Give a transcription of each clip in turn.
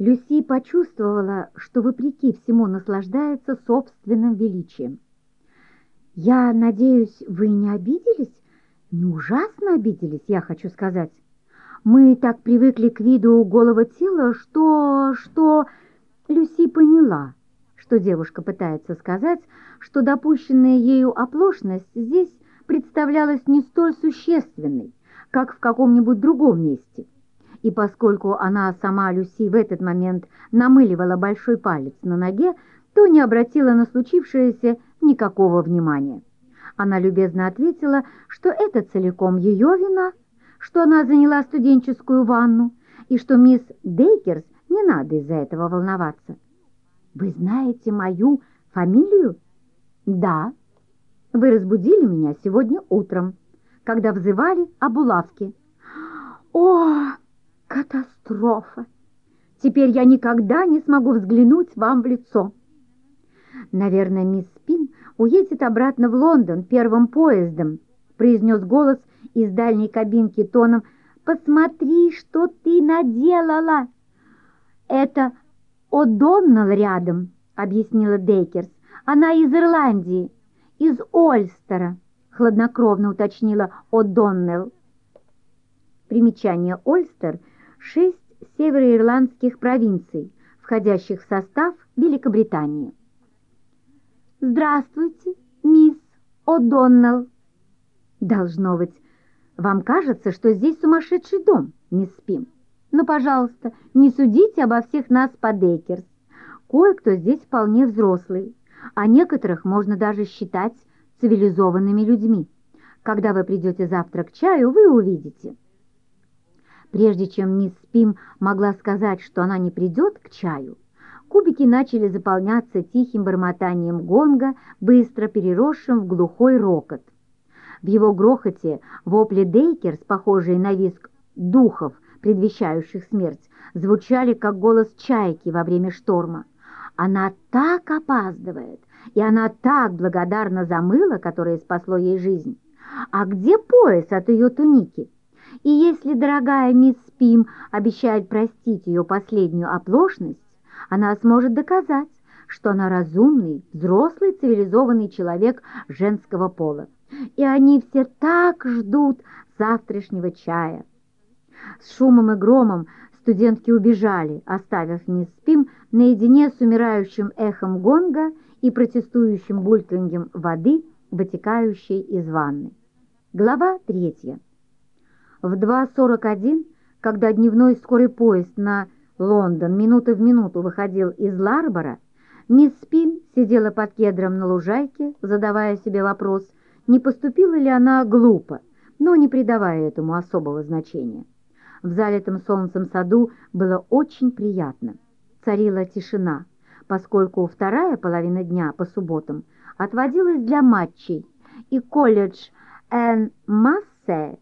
Люси почувствовала, что вопреки всему наслаждается собственным величием. «Я надеюсь, вы не обиделись? Не ужасно обиделись, я хочу сказать. Мы так привыкли к виду голого тела, что... что...» Люси поняла, что девушка пытается сказать, что допущенная ею оплошность здесь представлялась не столь существенной, как в каком-нибудь другом месте и поскольку она сама Люси в этот момент намыливала большой палец на ноге, то не обратила на случившееся никакого внимания. Она любезно ответила, что это целиком ее вина, что она заняла студенческую ванну, и что мисс Дейкерс не надо из-за этого волноваться. «Вы знаете мою фамилию?» «Да. Вы разбудили меня сегодня утром, когда взывали об улавке». «О!» Катастрофа! Теперь я никогда не смогу взглянуть вам в лицо. Наверное, мисс Пин уедет обратно в Лондон первым поездом, произнес голос из дальней кабинки тоном «Посмотри, что ты наделала!» «Это О'Доннелл рядом», — объяснила Дейкерс. «Она из Ирландии, из Ольстера», — хладнокровно уточнила О'Доннелл. Примечание «Ольстер» — шесть североирландских провинций, входящих в состав Великобритании. «Здравствуйте, мисс О'Доннелл!» «Должно быть, вам кажется, что здесь сумасшедший дом, мисс Пим. Но, пожалуйста, не судите обо всех нас по Дейкерс. Кое-кто здесь вполне взрослый, а некоторых можно даже считать цивилизованными людьми. Когда вы придете завтра к чаю, вы увидите». Прежде чем мисс Пим могла сказать, что она не придет к чаю, кубики начали заполняться тихим бормотанием гонга, быстро переросшим в глухой рокот. В его грохоте вопли Дейкерс, похожие на визг духов, предвещающих смерть, звучали, как голос чайки во время шторма. Она так опаздывает, и она так благодарна за мыло, которое спасло ей жизнь. А где пояс от ее туники? И если дорогая мисс Пим обещает простить ее последнюю оплошность, она сможет доказать, что она разумный, взрослый, цивилизованный человек женского пола. И они все так ждут завтрашнего чая. С шумом и громом студентки убежали, оставив мисс Пим наедине с умирающим эхом гонга и протестующим бульканьем воды, вытекающей из ванны. Глава третья. В 2.41, когда дневной скорый поезд на Лондон минута в минуту выходил из Ларбора, мисс Пин сидела под кедром на лужайке, задавая себе вопрос, не поступила ли она глупо, но не придавая этому особого значения. В залитом солнцем саду было очень приятно. Царила тишина, поскольку вторая половина дня по субботам отводилась для матчей, и колледж Эн Массе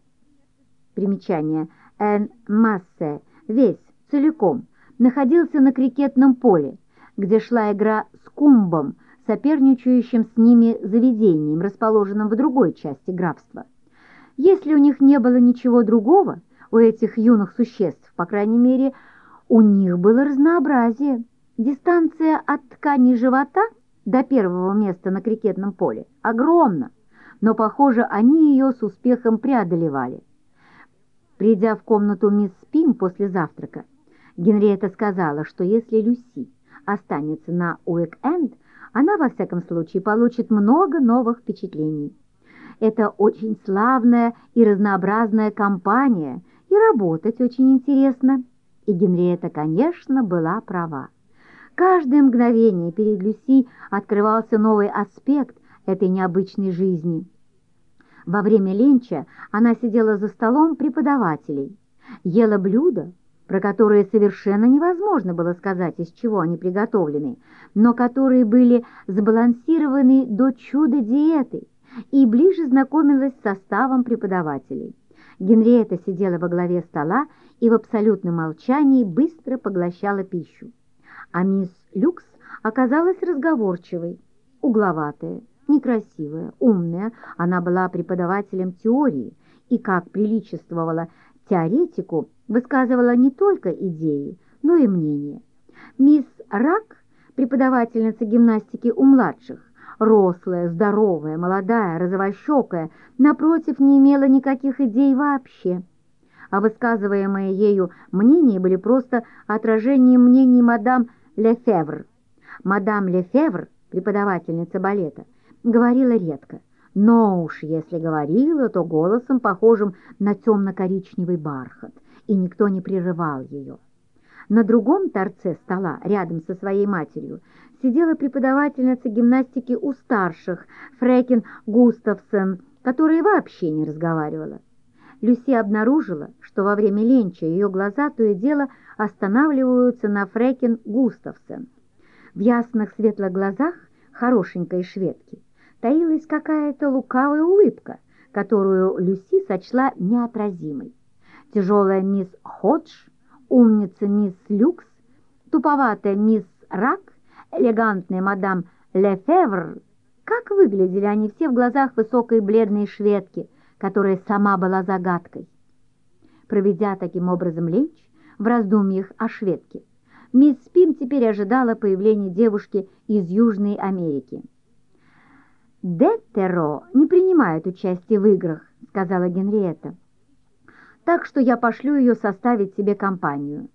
Примечание. Эн Массе, весь, целиком, находился на крикетном поле, где шла игра с Кумбом, соперничающим с ними заведением, расположенным в другой части графства. Если у них не было ничего другого, у этих юных существ, по крайней мере, у них было разнообразие. Дистанция от ткани живота до первого места на крикетном поле огромна, но, похоже, они ее с успехом преодолевали. Придя в комнату мисс Пим после завтрака, Генриетта сказала, что если Люси останется на уик-энд, она, во всяком случае, получит много новых впечатлений. Это очень славная и разнообразная компания, и работать очень интересно. И Генриетта, конечно, была права. Каждое мгновение перед Люси открывался новый аспект этой необычной жизни – во время ленча она сидела за столом преподавателей, ела блюда, про которые совершенно невозможно было сказать, из чего они приготовлены, но которые были сбалансированы до чуда диеты, и ближе знакомилась с составом преподавателей. Генриетта сидела во главе стола и в абсолютном молчании быстро поглощала пищу. А мисс Люкс оказалась разговорчивой, угловатая, некрасивая, умная, она была преподавателем теории и, как приличествовала теоретику, высказывала не только идеи, но и мнения. Мисс Рак, преподавательница гимнастики у младших, рослая, здоровая, молодая, розовощекая, напротив, не имела никаких идей вообще. А высказываемые ею мнения были просто отражением мнений мадам Лефевр. Мадам Лефевр, преподавательница балета, говорила редко, но уж если говорила, то голосом, похожим на темно-коричневый бархат, и никто не прерывал ее. На другом торце стола, рядом со своей матерью, сидела преподавательница гимнастики у старших, Фрекин Густавсон, которая вообще не разговаривала. Люси обнаружила, что во время ленча ее глаза то и дело останавливаются на Фрекин Густавсон. В ясных светлых глазах хорошенькой шведки таилась какая-то лукавая улыбка, которую Люси сочла неотразимой. Тяжелая мисс Ходж, умница мисс Люкс, туповатая мисс Рак, элегантная мадам Лефевр. Как выглядели они все в глазах высокой бледной шведки, которая сама была загадкой. Проведя таким образом ленч в раздумьях о шведке, мисс Спин теперь ожидала появления девушки из Южной Америки. «Деттеро не принимает участие в играх», — сказала Генриетта. «Так что я пошлю ее составить себе компанию».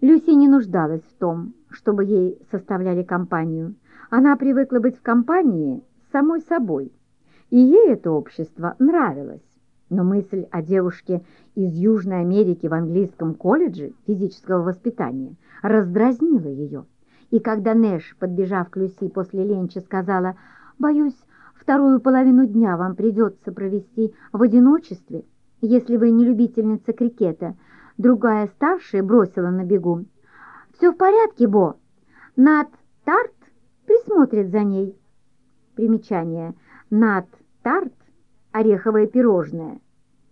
Люси не нуждалась в том, чтобы ей составляли компанию. Она привыкла быть в компании самой собой, и ей это общество нравилось. Но мысль о девушке из Южной Америки в английском колледже физического воспитания раздразнила ее. И когда Нэш, подбежав к Люси после ленча, сказала Боюсь, вторую половину дня вам придется провести в одиночестве, если вы не любительница крикета. Другая старшая бросила на бегу. «Все в порядке, Бо. Над Тарт присмотрит за ней». Примечание. Над Тарт – ореховое пирожное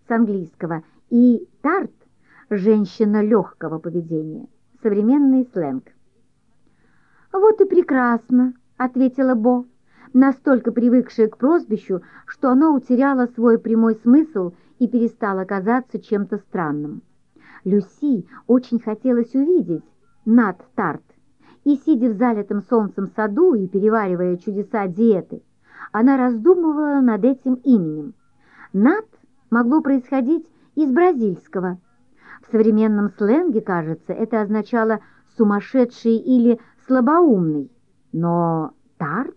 с английского, и Тарт – женщина легкого поведения, современный сленг. «Вот и прекрасно», — ответила Бо настолько привыкшая к прозвищу, что оно утеряло свой прямой смысл и перестало казаться чем-то странным. Люси очень хотелось увидеть Над Тарт, и, сидя в залитом солнцем саду и переваривая чудеса диеты, она раздумывала над этим именем. Над могло происходить из бразильского. В современном сленге, кажется, это означало «сумасшедший» или «слабоумный». Но Тарт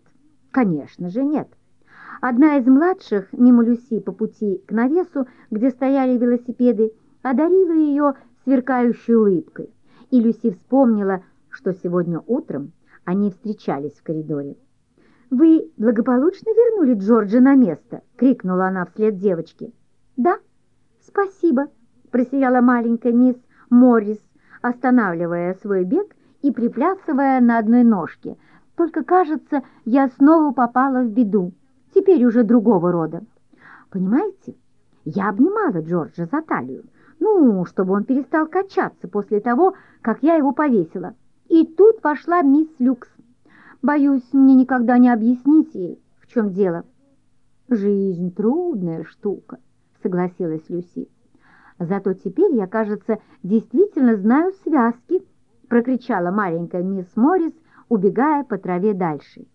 Конечно же, нет. Одна из младших, мимо Люси по пути к навесу, где стояли велосипеды, одарила ее сверкающей улыбкой, и Люси вспомнила, что сегодня утром они встречались в коридоре. «Вы благополучно вернули Джорджа на место?» — крикнула она вслед девочке. «Да, спасибо», — просияла маленькая мисс Моррис, останавливая свой бег и приплясывая на одной ножке — только, кажется, я снова попала в беду, теперь уже другого рода. Понимаете, я обнимала Джорджа за талию, ну, чтобы он перестал качаться после того, как я его повесила. И тут вошла мисс Люкс. Боюсь, мне никогда не объяснить ей, в чем дело. «Жизнь трудная штука», — согласилась Люси. «Зато теперь я, кажется, действительно знаю связки», — прокричала маленькая мисс Моррис, убегая по траве дальше.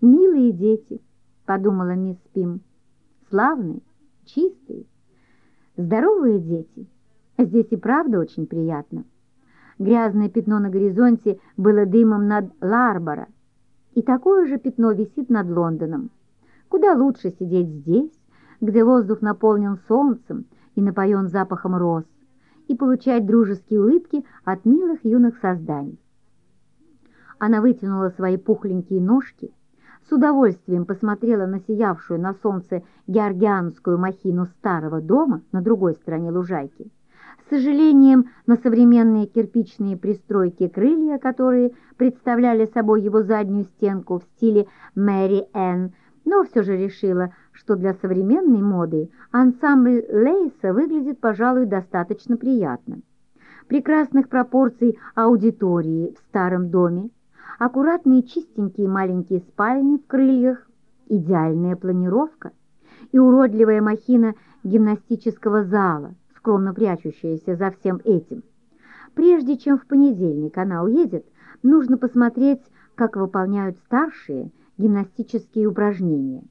«Милые дети», — подумала мисс Пим, — «славные, чистые, здоровые дети. Здесь и правда очень приятно». Грязное пятно на горизонте было дымом над Ларбора, и такое же пятно висит над Лондоном. Куда лучше сидеть здесь, где воздух наполнен солнцем и напоен запахом роз, и получать дружеские улыбки от милых юных созданий. Она вытянула свои пухленькие ножки, с удовольствием посмотрела на сиявшую на солнце георгианскую махину старого дома на другой стороне лужайки, с сожалением на современные кирпичные пристройки крылья, которые представляли собой его заднюю стенку в стиле Мэри Энн, но все же решила, что для современной моды ансамбль Лейса выглядит, пожалуй, достаточно приятно. Прекрасных пропорций аудитории в старом доме, аккуратные чистенькие маленькие спальни в крыльях, идеальная планировка и уродливая махина гимнастического зала, скромно прячущаяся за всем этим. Прежде чем в понедельник она уедет, нужно посмотреть, как выполняют старшие гимнастические упражнения.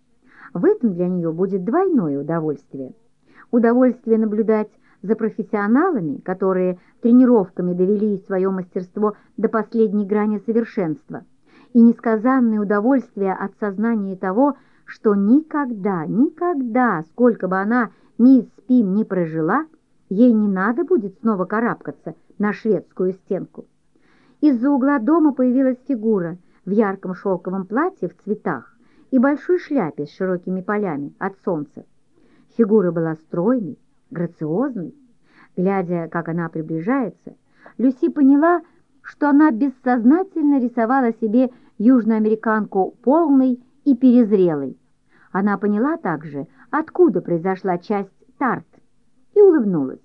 В этом для нее будет двойное удовольствие. Удовольствие наблюдать за профессионалами, которые тренировками довели свое мастерство до последней грани совершенства, и несказанное удовольствие от сознания того, что никогда, никогда, сколько бы она мисс Пим не прожила, ей не надо будет снова карабкаться на шведскую стенку. Из-за угла дома появилась фигура в ярком шелковом платье в цветах и большой шляпе с широкими полями от солнца. Фигура была стройной, грациозной. Глядя, как она приближается, Люси поняла, что она бессознательно рисовала себе южноамериканку полной и перезрелой. Она поняла также, откуда произошла часть тарт, и улыбнулась.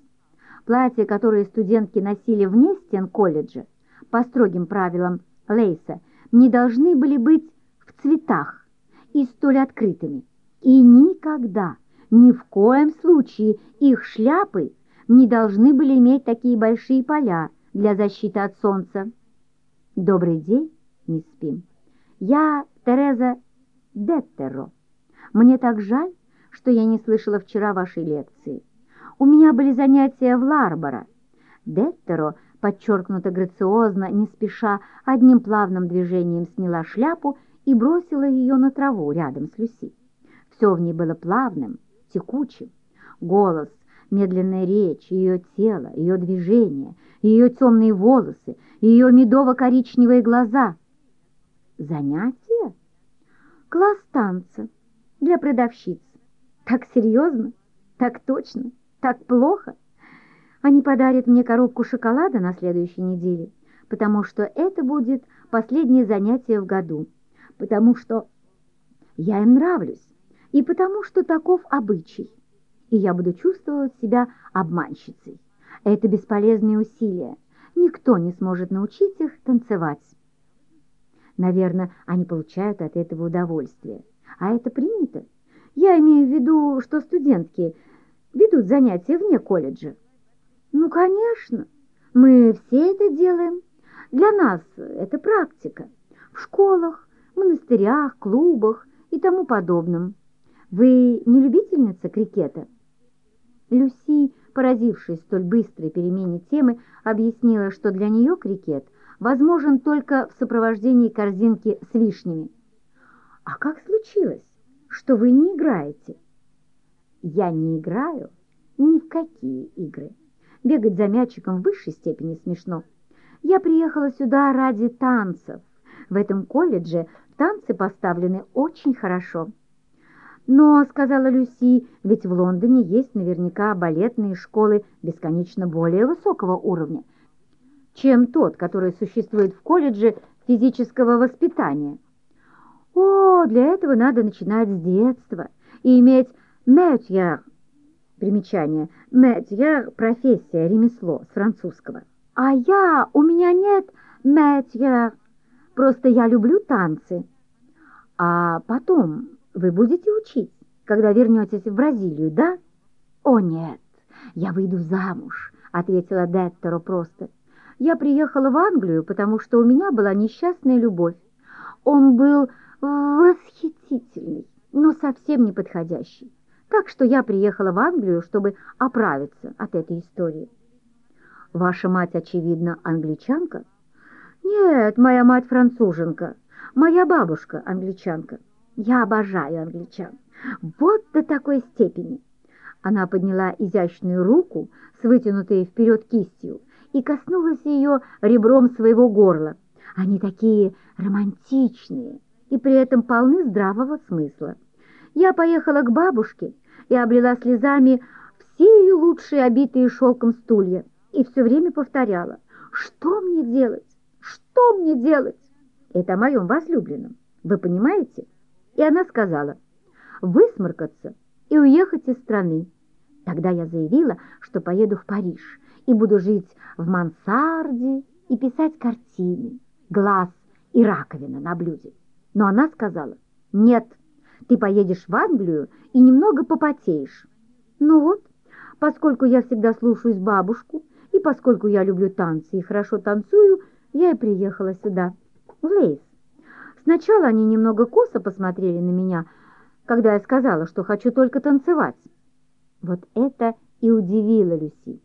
Платья, которые студентки носили вне стен колледжа, по строгим правилам Лейса, не должны были быть в цветах и столь открытыми. И никогда, ни в коем случае их шляпы не должны были иметь такие большие поля для защиты от солнца. Добрый день, мисс Пим. Я Тереза Деттеро. Мне так жаль, что я не слышала вчера вашей лекции. У меня были занятия в Ларборо. Деттеро, подчеркнуто грациозно, не спеша, одним плавным движением сняла шляпу и бросила ее на траву рядом с Люси. Все в ней было плавным, текучим. Голос, медленная речь, ее тело, ее движение, ее темные волосы, ее медово-коричневые глаза. Занятие? Класс танца для продавщиц. Так серьезно? Так точно? Так плохо? Они подарят мне коробку шоколада на следующей неделе, потому что это будет последнее занятие в году, потому что я им нравлюсь, и потому что таков обычай, и я буду чувствовать себя обманщицей. Это бесполезные усилия. Никто не сможет научить их танцевать. Наверное, они получают от этого удовольствие. А это принято. Я имею в виду, что студентки ведут занятия вне колледжа. Ну, конечно, мы все это делаем. Для нас это практика. В школах, монастырях, клубах и тому подобном. Вы не любительница крикета? Люси, поразившись столь быстрой перемене темы, объяснила, что для нее крикет возможен только в сопровождении корзинки с вишнями. «А как случилось, что вы не играете?» «Я не играю ни в какие игры. Бегать за мячиком в высшей степени смешно. Я приехала сюда ради танцев. В этом колледже танцы поставлены очень хорошо». «Но, — сказала Люси, — ведь в Лондоне есть наверняка балетные школы бесконечно более высокого уровня, чем тот, который существует в колледже физического воспитания. О, для этого надо начинать с детства и иметь метьер. Примечание. Метьер – профессия, ремесло с французского. А я, у меня нет метьер. Просто я люблю танцы. А потом вы будете учить, когда вернетесь в Бразилию, да? О, нет, я выйду замуж, ответила Деттеро просто. Я приехала в Англию, потому что у меня была несчастная любовь. Он был восхитительный, но совсем не подходящий. Так что я приехала в Англию, чтобы оправиться от этой истории. Ваша мать, очевидно, англичанка? Нет, моя мать француженка. Моя бабушка англичанка. Я обожаю англичан. Вот до такой степени. Она подняла изящную руку с вытянутой вперед кистью и коснулась ее ребром своего горла. Они такие романтичные и при этом полны здравого смысла. Я поехала к бабушке и облила слезами все ее лучшие обитые шелком стулья и все время повторяла, что мне делать, что мне делать. Это о моем возлюбленном, вы понимаете? И она сказала, высморкаться и уехать из страны. Тогда я заявила, что поеду в Париж и буду жить в мансарде и писать картины, глаз и раковина на блюде. Но она сказала, нет, ты поедешь в Англию и немного попотеешь. Ну вот, поскольку я всегда слушаюсь бабушку И поскольку я люблю танцы и хорошо танцую, я и приехала сюда, в Лейс. Сначала они немного косо посмотрели на меня, когда я сказала, что хочу только танцевать. Вот это и удивило Люси.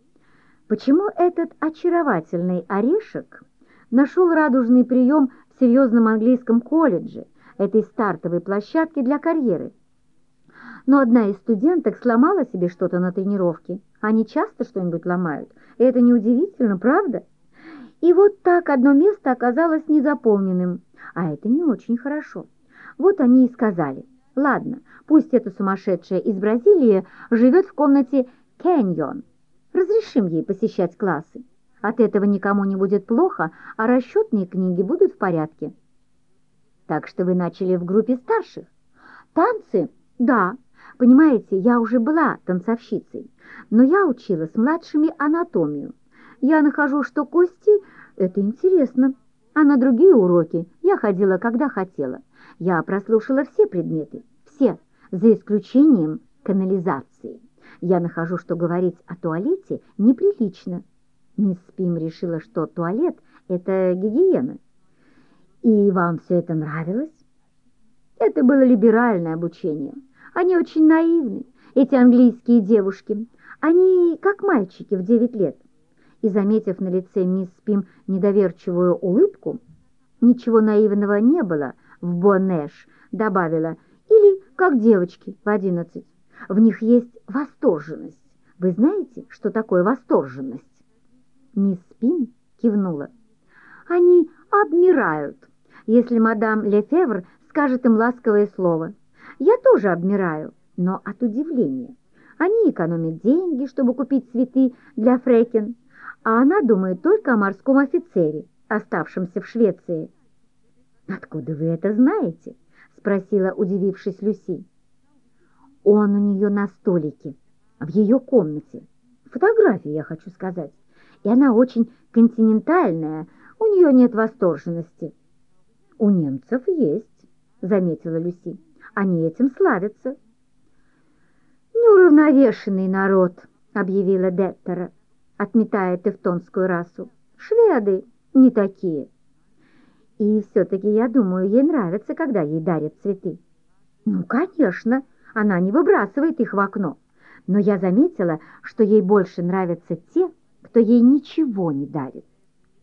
Почему этот очаровательный орешек нашел радужный прием в серьезном английском колледже, этой стартовой площадке для карьеры? Но одна из студенток сломала себе что-то на тренировке. Они часто что-нибудь ломают. И это неудивительно, правда? И вот так одно место оказалось незаполненным. А это не очень хорошо. Вот они и сказали, ладно, пусть эта сумасшедшая из Бразилии живет в комнате «Кэньон». Разрешим ей посещать классы. От этого никому не будет плохо, а расчетные книги будут в порядке. Так что вы начали в группе старших. Танцы? Да. Понимаете, я уже была танцовщицей, но я учила с младшими анатомию. Я нахожу, что кости – это интересно. А на другие уроки я ходила, когда хотела. Я прослушала все предметы, все, за исключением канализации. Я нахожу, что говорить о туалете неприлично. Мисс Пим решила, что туалет – это гигиена. И вам все это нравилось? Это было либеральное обучение. Они очень наивны, эти английские девушки. Они как мальчики в 9 лет. И, заметив на лице мисс Пим недоверчивую улыбку, ничего наивного не было в Бонэш, добавила, или как девочки в 11. В них есть восторженность. Вы знаете, что такое восторженность? Мисс Пин кивнула. Они обмирают, если мадам Лефевр скажет им ласковое слово. Я тоже обмираю, но от удивления. Они экономят деньги, чтобы купить цветы для Фрекен, а она думает только о морском офицере, оставшемся в Швеции. «Откуда вы это знаете?» — спросила, удивившись Люси. Он у нее на столике, в ее комнате. Фотографии, я хочу сказать. И она очень континентальная, у нее нет восторженности. У немцев есть, заметила Люси. Они этим славятся. Неуравновешенный народ, объявила Деттера, отметая тевтонскую расу. Шведы не такие. И все-таки, я думаю, ей нравится, когда ей дарят цветы. Ну, конечно, она не выбрасывает их в окно. Но я заметила, что ей больше нравятся те, кто ей ничего не дарит.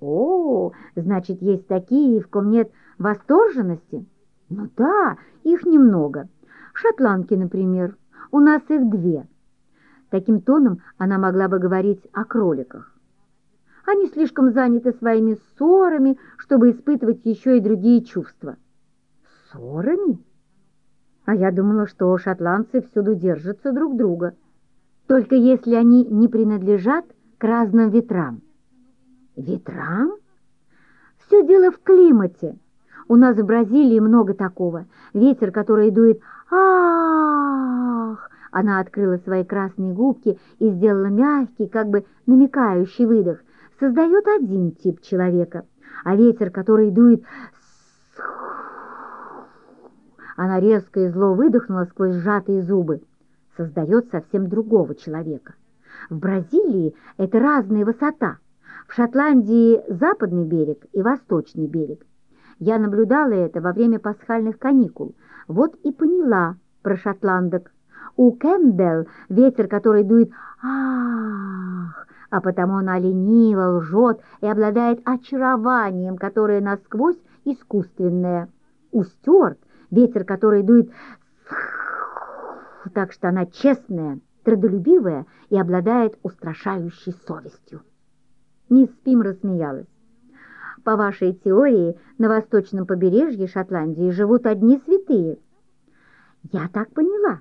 О, значит, есть такие, в ком нет восторженности? Ну да, их немного. Шотландки, например. У нас их две. Таким тоном она могла бы говорить о кроликах. Они слишком заняты своими ссорами, чтобы испытывать еще и другие чувства. Ссорами? А я думала, что шотландцы всюду держатся друг друга, только если они не принадлежат к разным ветрам. Ветрам? Все дело в климате. У нас в Бразилии много такого. Ветер, который дует «Ах!» Она открыла свои красные губки и сделала мягкий, как бы намекающий выдох. Создает один тип человека. А ветер, который дует она резко и зло выдохнула сквозь сжатые зубы. Создает совсем другого человека. В Бразилии это разная высота. В Шотландии западный берег и восточный берег. Я наблюдала это во время пасхальных каникул. Вот и поняла про шотландок. У Кэмпбелл ветер, который дует «Ах!», а потому она лениво лжет и обладает очарованием, которое насквозь искусственное. У Стюарт ветер, который дует так что она честная, трудолюбивая и обладает устрашающей совестью. Мисс Пим рассмеялась. По вашей теории, на восточном побережье Шотландии живут одни святые. Я так поняла,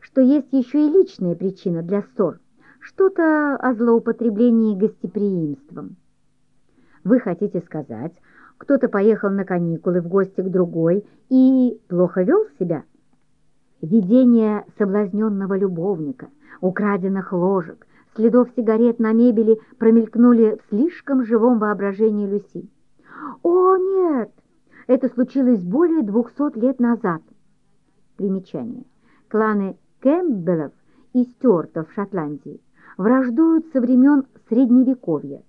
что есть еще и личная причина для ссор. Что-то о злоупотреблении гостеприимством. Вы хотите сказать, кто-то поехал на каникулы в гости к другой и плохо вел себя. Видение соблазненного любовника, украденных ложек, следов сигарет на мебели промелькнули в слишком живом воображении Люси. «О, нет! Это случилось более двухсот лет назад!» Примечание. Кланы Кэмпбеллов и Стюартов в Шотландии враждуют со времен Средневековья.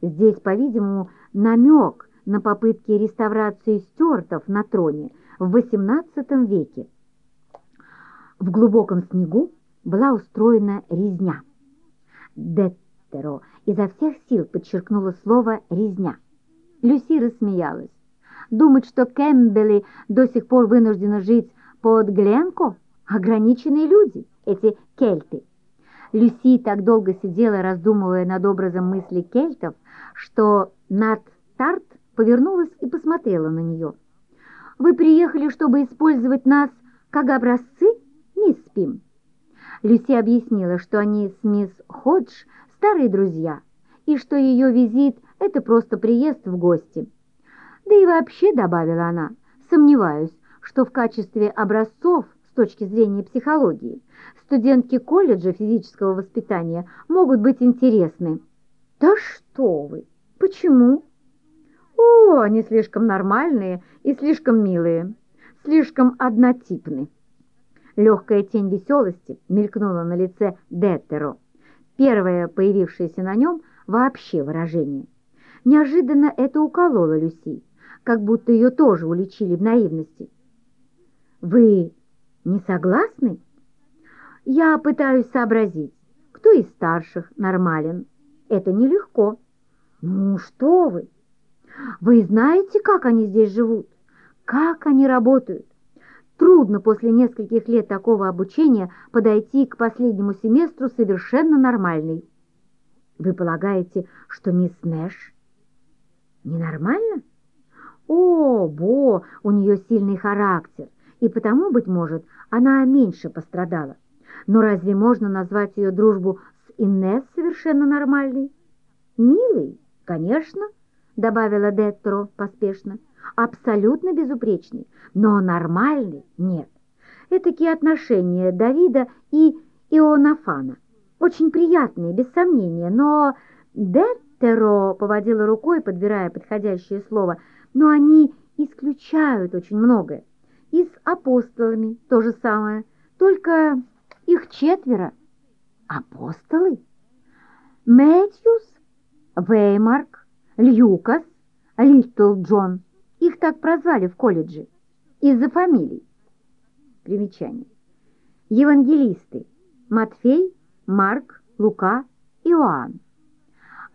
Здесь, по-видимому, намек на попытки реставрации стюартов на троне в XVIII веке. В глубоком снегу была устроена резня. Деттеро изо всех сил подчеркнула слово «резня». Люси рассмеялась. Думать, что Кэмпбеллы до сих пор вынуждены жить под Гленко? Ограниченные люди, эти кельты. Люси так долго сидела, раздумывая над образом мысли кельтов, что Нат Тарт повернулась и посмотрела на нее. «Вы приехали, чтобы использовать нас как образцы, мисс Пим?» Люси объяснила, что они с мисс Ходж старые друзья, и что ее визит – это просто приезд в гости. Да и вообще, добавила она, сомневаюсь, что в качестве образцов точки зрения психологии студентки колледжа физического воспитания могут быть интересны. Да что вы! Почему? О, они слишком нормальные и слишком милые, слишком однотипны. Легкая тень веселости мелькнула на лице Деттеро. Первое появившееся на нем вообще выражение. Неожиданно это укололо Люси, как будто ее тоже уличили в наивности. «Вы не согласны?» «Я пытаюсь сообразить, кто из старших нормален. Это нелегко». «Ну что вы! Вы знаете, как они здесь живут? Как они работают? Трудно после нескольких лет такого обучения подойти к последнему семестру совершенно нормальной. Вы полагаете, что мисс Нэш ненормальна? О, Бо, у нее сильный характер, и потому, быть может, она меньше пострадала. Но разве можно назвать ее дружбу с Иннес совершенно нормальной? Милый, конечно, добавила Детро поспешно абсолютно безупречный, но нормальный нет. Этакие отношения Давида и Ионафана. Очень приятные, без сомнения, но Деттеро поводила рукой, подбирая подходящее слово, но они исключают очень многое. И с апостолами то же самое, только их четверо. Апостолы? Мэтьюс, Веймарк, Льюкас, Литл Джон – их так прозвали в колледже из-за фамилий. Примечание. Евангелисты Матфей, Марк, Лука, Иоанн.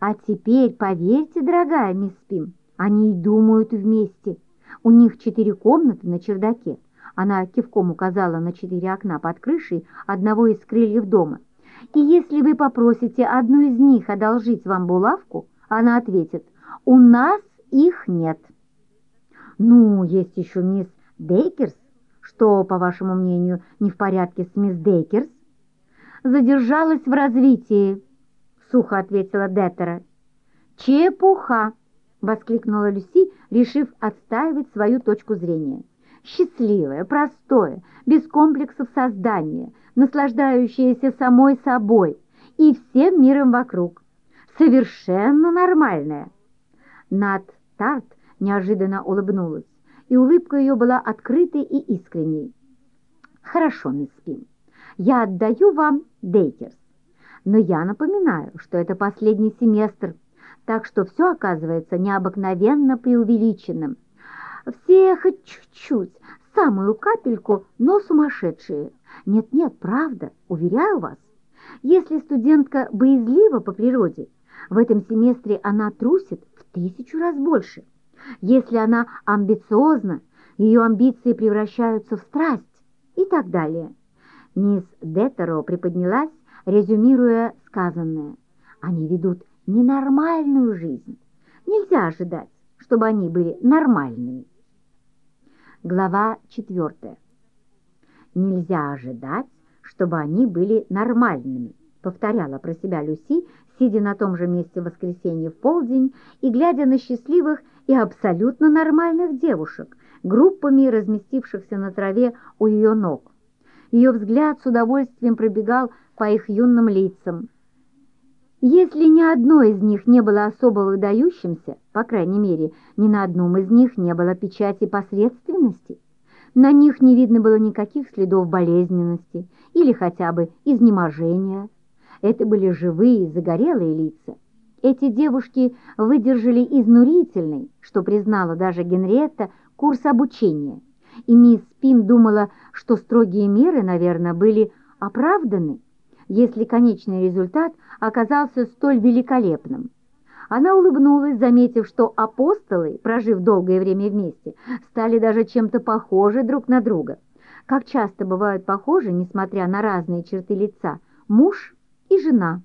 А теперь, поверьте, дорогая мисс Пим, они и думают вместе. У них четыре комнаты на чердаке. Она кивком указала на четыре окна под крышей одного из крыльев дома. И если вы попросите одну из них одолжить вам булавку, она ответит, у нас их нет. Ну, есть еще мисс Дейкерс. Что, по вашему мнению, не в порядке с мисс Дейкерс? Задержалась в развитии, сухо ответила Деттера. Чепуха, воскликнула Люси, решив отстаивать свою точку зрения. Счастливое, простое, без комплексов создания, наслаждающееся самой собой и всем миром вокруг. Совершенно нормальное. Над Тарт неожиданно улыбнулась, и улыбка ее была открытой и искренней. «Хорошо, мисс Пим, я отдаю вам Дейкерс, но я напоминаю, что это последний семестр, так что все оказывается необыкновенно преувеличенным. Все хоть чуть-чуть, самую капельку, но сумасшедшие. Нет-нет, правда, уверяю вас. Если студентка боязлива по природе, в этом семестре она трусит в тысячу раз больше. Если она амбициозна, ее амбиции превращаются в страсть и так далее. Мисс Детеро приподнялась, резюмируя сказанное. Они ведут ненормальную жизнь. Нельзя ожидать, чтобы они были нормальными. Глава четвертая. Нельзя ожидать, чтобы они были нормальными, повторяла про себя Люси, сидя на том же месте в воскресенье в полдень и глядя на счастливых и абсолютно нормальных девушек, группами разместившихся на траве у ее ног. Ее взгляд с удовольствием пробегал по их юным лицам. Если ни одно из них не было особо выдающимся, по крайней мере, ни на одном из них не было печати посредственности, на них не видно было никаких следов болезненности или хотя бы изнеможения. Это были живые, загорелые лица. Эти девушки выдержали изнурительный, что признала даже Генриетта, курс обучения. И мисс Пим думала, что строгие меры, наверное, были оправданы, если конечный результат оказался столь великолепным. Она улыбнулась, заметив, что апостолы, прожив долгое время вместе, стали даже чем-то похожи друг на друга. Как часто бывают похожи, несмотря на разные черты лица, муж и жена.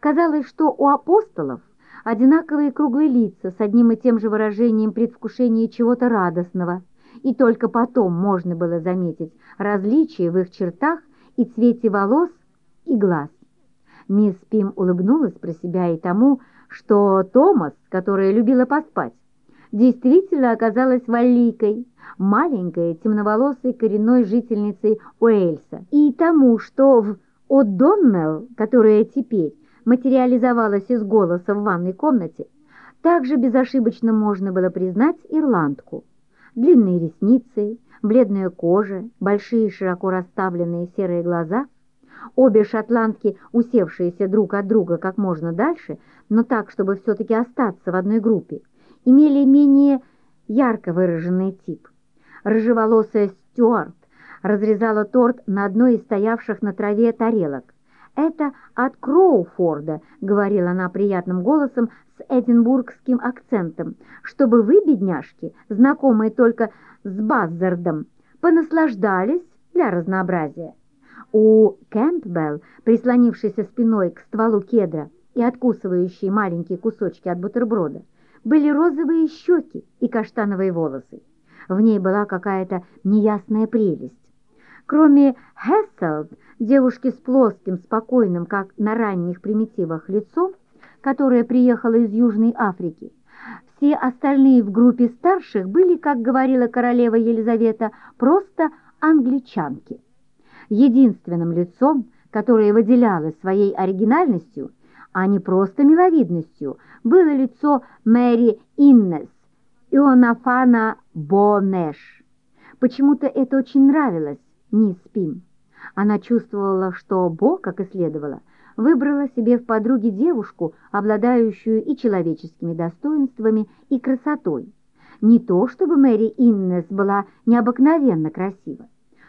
Казалось, что у апостолов одинаковые круглые лица с одним и тем же выражением предвкушения чего-то радостного, и только потом можно было заметить различия в их чертах и цвете волос и глаз. Мисс Пим улыбнулась про себя и тому, что Томас, которая любила поспать, действительно оказалась валлийкой, маленькой темноволосой коренной жительницей Уэльса, и тому, что в О'Доннелл, которая теперь материализовалась из голоса в ванной комнате, также безошибочно можно было признать ирландку. Длинные ресницы, бледная кожа, большие широко расставленные серые глаза — Обе шотландки, усевшиеся друг от друга как можно дальше, но так, чтобы все-таки остаться в одной группе, имели менее ярко выраженный тип. Рыжеволосая Стюарт разрезала торт на одной из стоявших на траве тарелок. «Это от Кроуфорда», — говорила она приятным голосом с эдинбургским акцентом, «чтобы вы, бедняжки, знакомые только с Баззардом, понаслаждались для разнообразия». У Кэмпбелл, прислонившейся спиной к стволу кедра и откусывающей маленькие кусочки от бутерброда, были розовые щеки и каштановые волосы. В ней была какая-то неясная прелесть. Кроме Хесселд, девушки с плоским, спокойным, как на ранних примитивах, лицом, которая приехала из Южной Африки, все остальные в группе старших были, как говорила королева Елизавета, просто англичанки. Единственным лицом, которое выделялось своей оригинальностью, а не просто миловидностью, было лицо Мэри Иннес, Ионафана Бонеш. Почему-то это очень нравилось мисс Пим. Она чувствовала, что Бо, как и следовало, выбрала себе в подруге девушку, обладающую и человеческими достоинствами, и красотой. Не то, чтобы Мэри Иннес была необыкновенно красива.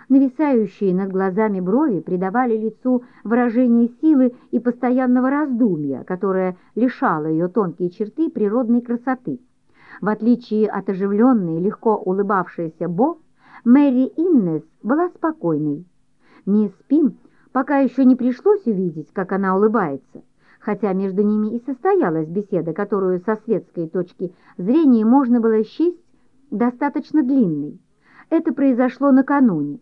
Нависающие над глазами брови придавали лицу выражение силы и постоянного раздумья, которое лишало ее тонкие черты природной красоты. В отличие от оживленной, легко улыбавшейся Бо, Мэри Иннес была спокойной. Мисс Пим пока еще не пришлось увидеть, как она улыбается, хотя между ними и состоялась беседа, которую со светской точки зрения можно было счесть достаточно длинной. Это произошло накануне.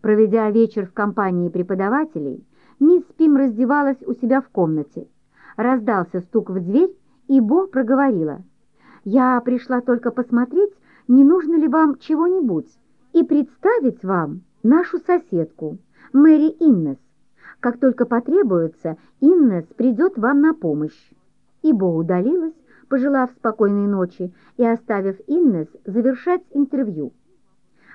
Проведя вечер в компании преподавателей, мисс Пим раздевалась у себя в комнате. Раздался стук в дверь, и Бо проговорила. «Я пришла только посмотреть, не нужно ли вам чего-нибудь, и представить вам нашу соседку, Мэри Иннес. Как только потребуется, Иннес придет вам на помощь». И Бо удалилась, пожелав спокойной ночи и оставив Иннес завершать интервью.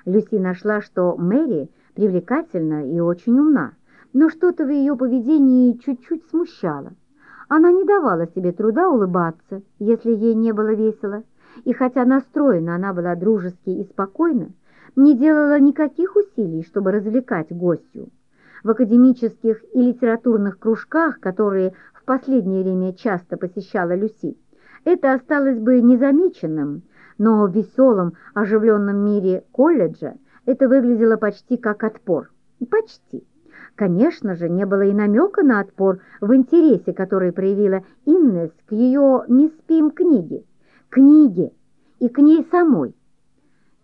Люси нашла, что Мэри – привлекательна и очень умна, но что-то в ее поведении чуть-чуть смущало. Она не давала себе труда улыбаться, если ей не было весело, и хотя настроена она была дружески и спокойно, не делала никаких усилий, чтобы развлекать гостью. В академических и литературных кружках, которые в последнее время часто посещала Люси, это осталось бы незамеченным, но в веселом, оживленном мире колледжа это выглядело почти как отпор. Почти. Конечно же, не было и намека на отпор в интересе, который проявила Иннес к ее «Не спим» книге. Книге и к ней самой.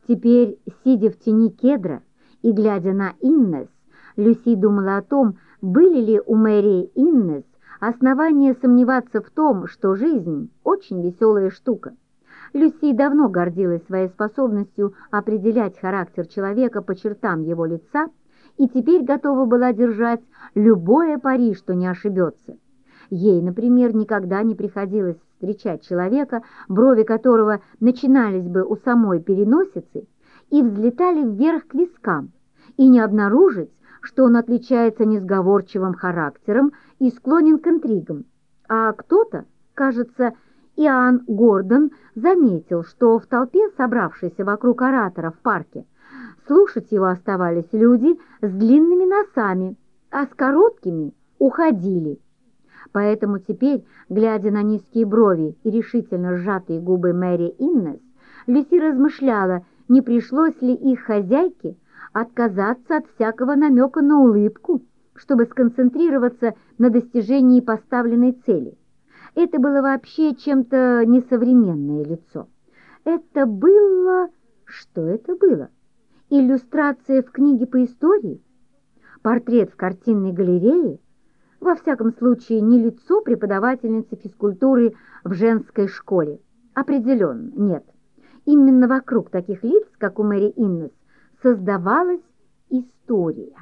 Теперь, сидя в тени кедра и глядя на Иннес, Люси думала о том, были ли у Мэри Иннес основания сомневаться в том, что жизнь – очень веселая штука. Люси давно гордилась своей способностью определять характер человека по чертам его лица и теперь готова была держать любое пари, что не ошибется. Ей, например, никогда не приходилось встречать человека, брови которого начинались бы у самой переносицы и взлетали вверх к вискам, и не обнаружить, что он отличается несговорчивым характером и склонен к интригам, а кто-то, кажется, Иоанн Гордон заметил, что в толпе, собравшейся вокруг оратора в парке, слушать его оставались люди с длинными носами, а с короткими уходили. Поэтому теперь, глядя на низкие брови и решительно сжатые губы Мэри Иннес, Люси размышляла, не пришлось ли их хозяйке отказаться от всякого намека на улыбку, чтобы сконцентрироваться на достижении поставленной цели. Это было вообще чем-то несовременное лицо. Это было... Что это было? Иллюстрация в книге по истории? Портрет в картинной галерее? Во всяком случае, не лицо преподавательницы физкультуры в женской школе. Определенно, нет. Именно вокруг таких лиц, как у Мэри Иннес, создавалась история.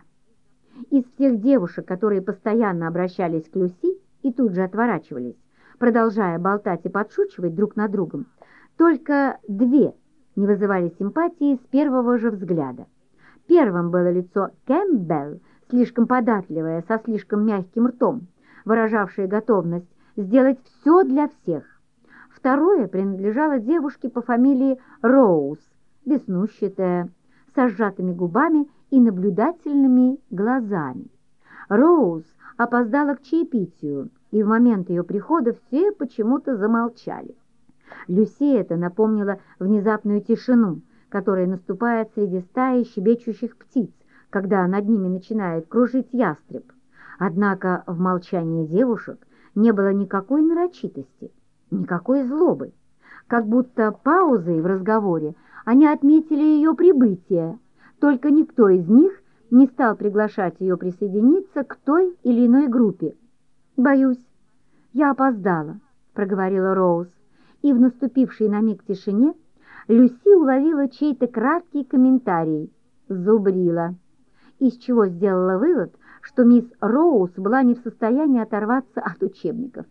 Из всех девушек, которые постоянно обращались к Люси и тут же отворачивались, продолжая болтать и подшучивать друг над другом, только две не вызывали симпатии с первого же взгляда. Первым было лицо Кэмпбелл, слишком податливое, со слишком мягким ртом, выражавшее готовность сделать все для всех. Второе принадлежало девушке по фамилии Роуз, веснущатая, со сжатыми губами и наблюдательными глазами. Роуз опоздала к чаепитию, и в момент ее прихода все почему-то замолчали. Люси это напомнила внезапную тишину, которая наступает среди стаи щебечущих птиц, когда над ними начинает кружить ястреб. Однако в молчании девушек не было никакой нарочитости, никакой злобы. Как будто паузой в разговоре они отметили ее прибытие, только никто из них не стал приглашать ее присоединиться к той или иной группе. «Боюсь, я опоздала», — проговорила Роуз, и в наступившей на миг тишине Люси уловила чей-то краткий комментарий, зубрила, из чего сделала вывод, что мисс Роуз была не в состоянии оторваться от учебников.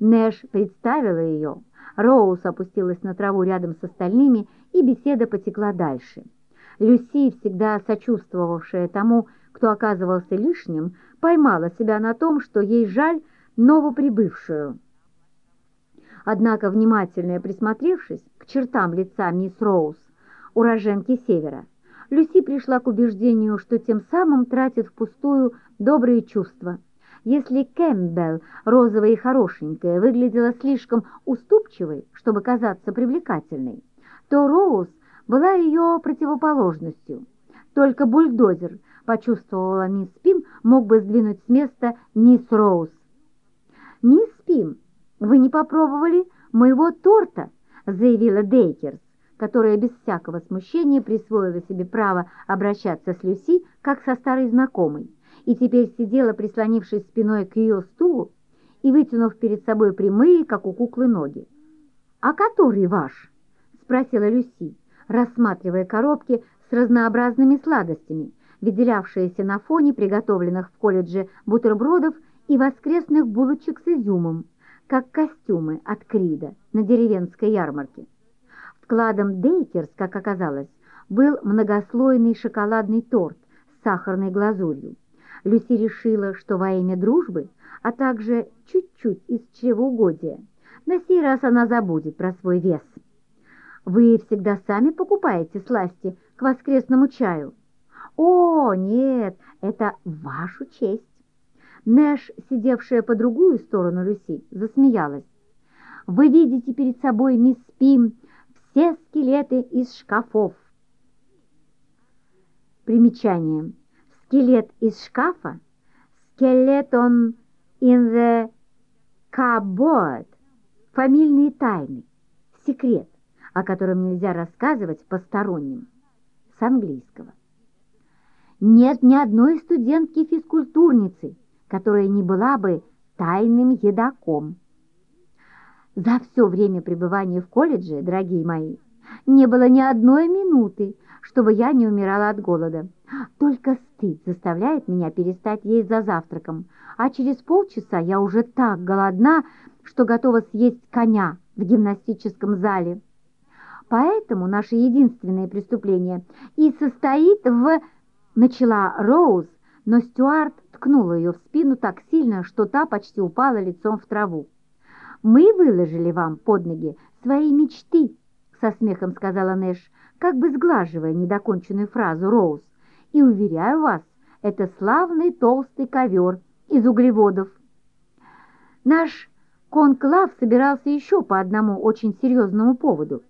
Нэш представила ее, Роуз опустилась на траву рядом с остальными, и беседа потекла дальше. Люси, всегда сочувствовавшая тому, кто оказывался лишним, поймала себя на том, что ей жаль новоприбывшую. Однако, внимательно присмотревшись к чертам лица мисс Роуз, уроженки Севера, Люси пришла к убеждению, что тем самым тратит впустую добрые чувства. Если Кэмпбелл, розовая и хорошенькая, выглядела слишком уступчивой, чтобы казаться привлекательной, то Роуз была ее противоположностью. Только бульдозер, почувствовала мисс Пим, мог бы сдвинуть с места мисс Роуз. «Мисс Пим, вы не попробовали моего торта?» заявила Дейкерс, которая без всякого смущения присвоила себе право обращаться с Люси, как со старой знакомой, и теперь сидела, прислонившись спиной к ее стулу и вытянув перед собой прямые, как у куклы, ноги. «А который ваш?» — спросила Люси рассматривая коробки с разнообразными сладостями, выделявшиеся на фоне приготовленных в колледже бутербродов и воскресных булочек с изюмом, как костюмы от Крида на деревенской ярмарке. Вкладом Дейкерс, как оказалось, был многослойный шоколадный торт с сахарной глазурью. Люси решила, что во имя дружбы, а также чуть-чуть из чревоугодия, на сей раз она забудет про свой вес. Вы всегда сами покупаете сласти к воскресному чаю? О, нет, это вашу честь. Нэш, сидевшая по другую сторону Люси, засмеялась. Вы видите перед собой, мисс Пим, все скелеты из шкафов. Примечание. Скелет из шкафа. Skeleton in the cupboard. Фамильные тайны. Секрет о котором нельзя рассказывать посторонним, с английского. Нет ни одной студентки-физкультурницы, которая не была бы тайным едоком. За все время пребывания в колледже, дорогие мои, не было ни одной минуты, чтобы я не умирала от голода. Только стыд заставляет меня перестать есть за завтраком, а через полчаса я уже так голодна, что готова съесть коня в гимнастическом зале. Поэтому наше единственное преступление и состоит в... Начала Роуз, но Стюарт ткнула ее в спину так сильно, что та почти упала лицом в траву. «Мы выложили вам под ноги свои мечты», — со смехом сказала Нэш, как бы сглаживая недоконченную фразу Роуз. «И, уверяю вас, это славный толстый ковер из углеводов». Наш конклав собирался еще по одному очень серьезному поводу.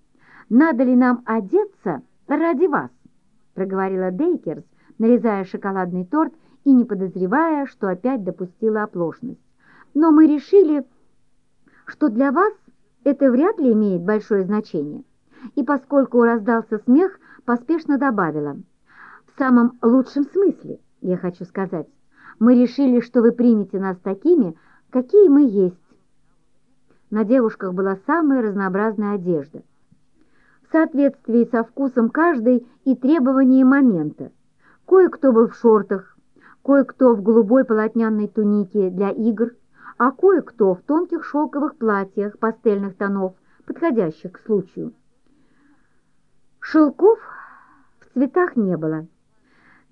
«Надо ли нам одеться ради вас?» — проговорила Дейкерс, нарезая шоколадный торт и не подозревая, что опять допустила оплошность. «Но мы решили, что для вас это вряд ли имеет большое значение». И поскольку раздался смех, поспешно добавила. «В самом лучшем смысле, я хочу сказать, мы решили, что вы примете нас такими, какие мы есть». На девушках была самая разнообразная одежда. В соответствии со вкусом каждой и требованием момента. Кое-кто был в шортах, кое-кто в голубой полотняной тунике для игр, а кое-кто в тонких шелковых платьях пастельных тонов, подходящих к случаю. Шелков в цветах не было.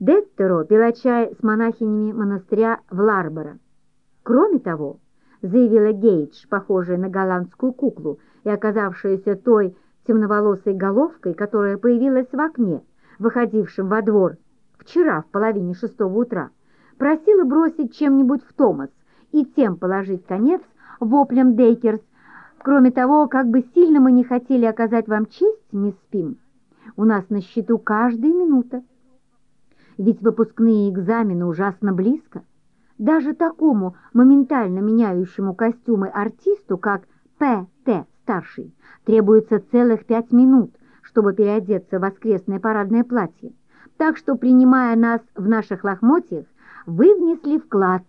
Деттеро пила чай с монахинями монастыря в Ларборо. Кроме того, заявила Гейдж, похожая на голландскую куклу и оказавшаяся той темноволосой головкой, которая появилась в окне, выходившем во двор, вчера в половине шестого утра, просила бросить чем-нибудь в Томас и тем положить конец воплям Дейкерс. Кроме того, как бы сильно мы не хотели оказать вам честь, мисс Пим, у нас на счету каждая минута. Ведь выпускные экзамены ужасно близко. Даже такому моментально меняющему костюмы артисту, как П.Т. старший, требуется целых пять минут, чтобы переодеться в воскресное парадное платье. Так что, принимая нас в наших лохмотьях, вы внесли вклад.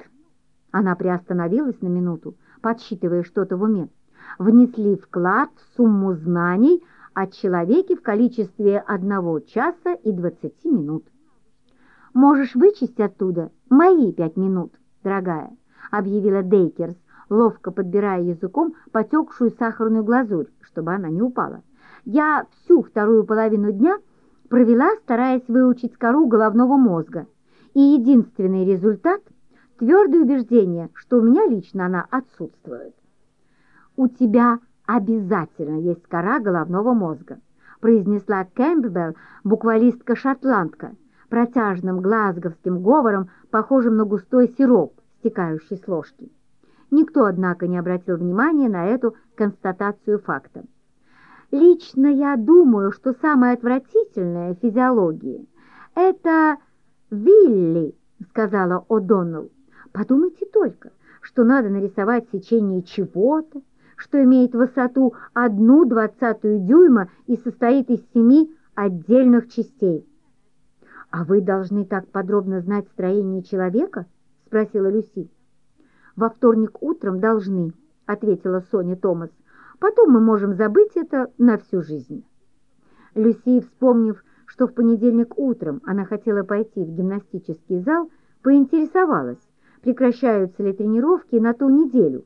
Она приостановилась на минуту, подсчитывая что-то в уме. Внесли вклад в сумму знаний о человеке в количестве одного часа и двадцати минут. «Можешь вычесть оттуда мои пять минут, дорогая», — объявила Дейкерс, ловко подбирая языком потекшую сахарную глазурь, чтобы она не упала. «Я всю вторую половину дня провела, стараясь выучить кору головного мозга. И единственный результат – твердое убеждение, что у меня лично она отсутствует. «У тебя обязательно есть кора головного мозга», произнесла Кэмпбелл, буквалистка-шотландка, протяжным глазговским говором, похожим на густой сироп, стекающий с ложки. Никто, однако, не обратил внимания на эту констатацию факта. Лично я думаю, что самое отвратительное в физиологии – это «Вилли», — сказала О'Доннелл. «Подумайте только, что надо нарисовать сечение чего-то, что имеет высоту одну двадцатую дюйма и состоит из семи отдельных частей». «А вы должны так подробно знать строение человека?» — спросила Люси. «Во вторник утром должны», — ответила Соня Томас. Потом мы можем забыть это на всю жизнь. Люси, вспомнив, что в понедельник утром она хотела пойти в гимнастический зал, поинтересовалась, прекращаются ли тренировки на ту неделю,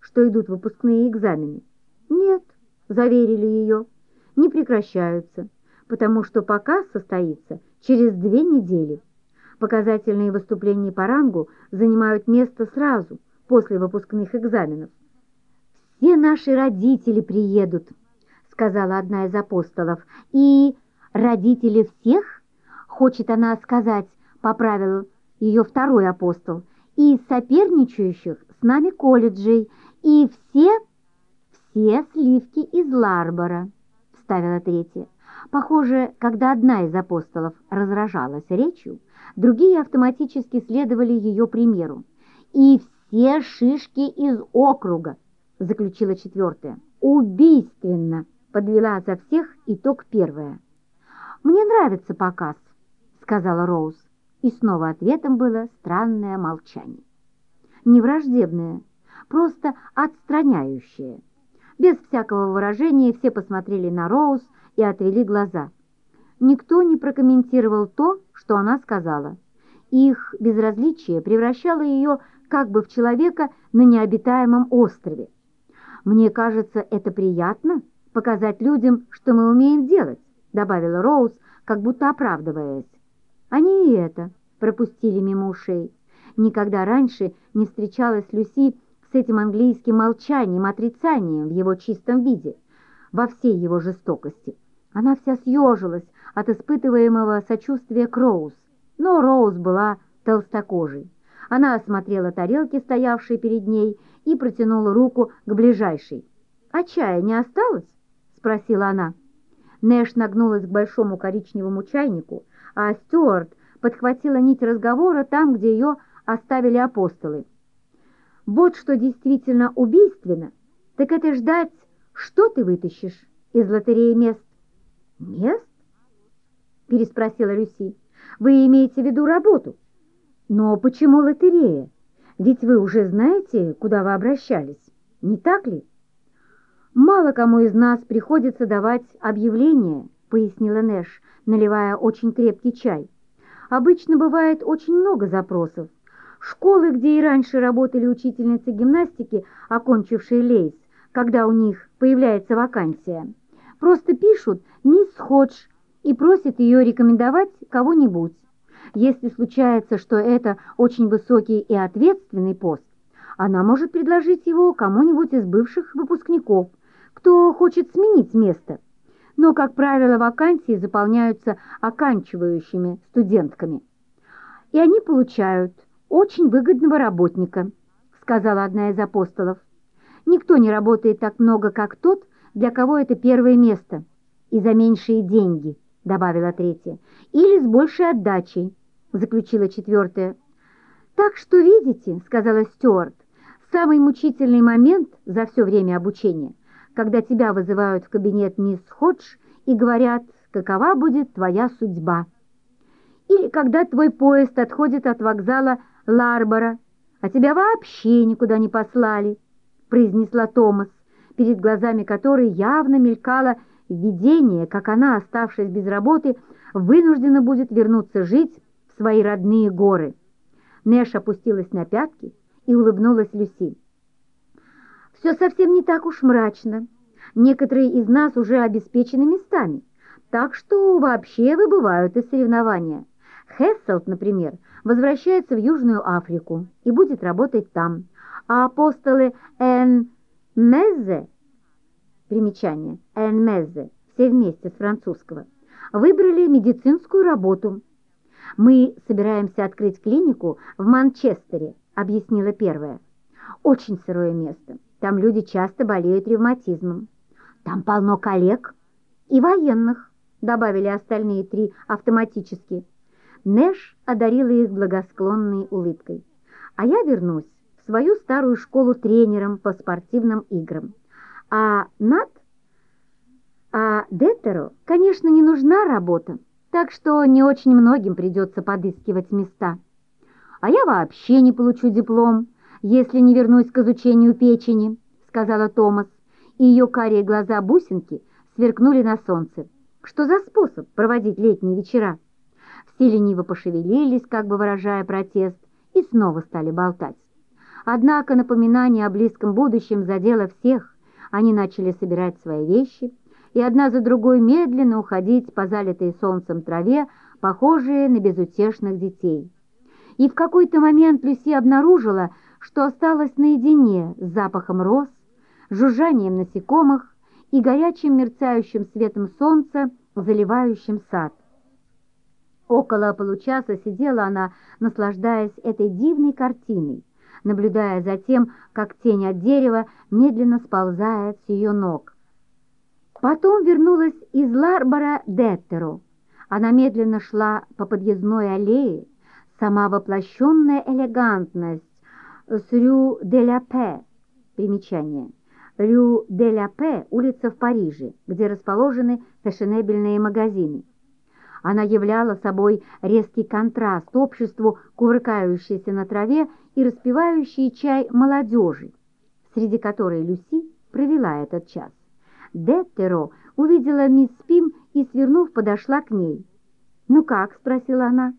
что идут выпускные экзамены. Нет, заверили ее, не прекращаются, потому что показ состоится через две недели. Показательные выступления по рангу занимают место сразу после выпускных экзаменов. «Все наши родители приедут», — сказала одна из апостолов. «И родители всех?» — хочет она сказать, поправил ее второй апостол. «И соперничающих с нами колледжей, и все...» «Все сливки из Ларбора», — вставила третья. Похоже, когда одна из апостолов разражалась речью, другие автоматически следовали ее примеру. «И все шишки из округа», заключила четвертая. Убийственно подвела за всех итог первая. Мне нравится показ, сказала Роуз, и снова ответом было странное молчание. Не враждебное, просто отстраняющее. Без всякого выражения все посмотрели на Роуз и отвели глаза. Никто не прокомментировал то, что она сказала. Их безразличие превращало ее как бы в человека на необитаемом острове. «Мне кажется, это приятно — показать людям, что мы умеем делать», — добавила Роуз, как будто оправдываясь. «Они и это», — пропустили мимо ушей. Никогда раньше не встречалась Люси с этим английским молчанием, отрицанием в его чистом виде, во всей его жестокости. Она вся съежилась от испытываемого сочувствия к Роуз, но Роуз была толстокожей. Она осмотрела тарелки, стоявшие перед ней, и протянула руку к ближайшей. «А чая не осталось?» — спросила она. Нэш нагнулась к большому коричневому чайнику, а Стюарт подхватила нить разговора там, где ее оставили апостолы. Вот что действительно убийственно, так это ждать, что ты вытащишь из лотереи мест. Мест? Переспросила Люси. Вы имеете в виду работу? Но почему лотерея? Ведь вы уже знаете, куда вы обращались, не так ли? Мало кому из нас приходится давать объявления, пояснила Нэш, наливая очень крепкий чай. Обычно бывает очень много запросов, Школы, где и раньше работали учительницы гимнастики, окончившие лейс, когда у них появляется вакансия, просто пишут «Мисс Ходж» и просят ее рекомендовать кого-нибудь. Если случается, что это очень высокий и ответственный пост, она может предложить его кому-нибудь из бывших выпускников, кто хочет сменить место. Но, как правило, вакансии заполняются оканчивающими студентками. И они получают очень выгодного работника», — сказала одна из апостолов. «Никто не работает так много, как тот, для кого это первое место, и за меньшие деньги», — добавила третья. «Или с большей отдачей», — заключила четвертая. «Так что, видите», — сказала Стюарт, «самый мучительный момент за все время обучения, когда тебя вызывают в кабинет мисс Ходж и говорят, какова будет твоя судьба. Или когда твой поезд отходит от вокзала Ларбора, а тебя вообще никуда не послали», — произнесла Томас, перед глазами которой явно мелькало видение, как она, оставшись без работы, вынуждена будет вернуться жить в свои родные горы. Нэш опустилась на пятки и улыбнулась Люси. «Все совсем не так уж мрачно. Некоторые из нас уже обеспечены местами, так что вообще выбывают из соревнования. Хесселт, например, возвращается в Южную Африку и будет работать там, а апостолы Эн Мезе, примечание, Эн Мезе, все вместе с французского, выбрали медицинскую работу. «Мы собираемся открыть клинику в Манчестере», объяснила первая. «Очень сырое место. Там люди часто болеют ревматизмом. Там полно коллег и военных», добавили остальные три автоматически. Нэш одарила их благосклонной улыбкой. «А я вернусь в свою старую школу тренером по спортивным играм. А Над, а Деттеру, конечно, не нужна работа, так что не очень многим придется подыскивать места. А я вообще не получу диплом, если не вернусь к изучению печени», сказала Томас, и ее карие глаза-бусинки сверкнули на солнце. «Что за способ проводить летние вечера?» Все лениво пошевелились, как бы выражая протест, и снова стали болтать. Однако напоминание о близком будущем задело всех. Они начали собирать свои вещи и одна за другой медленно уходить по залитой солнцем траве, похожие на безутешных детей. И в какой-то момент Люси обнаружила, что осталась наедине с запахом роз, жужжанием насекомых и горячим мерцающим светом солнца, заливающим сад. Около получаса сидела она, наслаждаясь этой дивной картиной, наблюдая за тем, как тень от дерева медленно сползает с ее ног. Потом вернулась из Ларбора Деттеру. Она медленно шла по подъездной аллее, сама воплощенная элегантность с Рю де ля Пе. Примечание. Рю де ля Пе – улица в Париже, где расположены фешенебельные магазины. Она являла собой резкий контраст обществу, кувыркающейся на траве и распивающей чай молодежи, среди которой Люси провела этот час. Деттеро увидела мисс Пим и, свернув, подошла к ней. «Ну как?» — спросила она.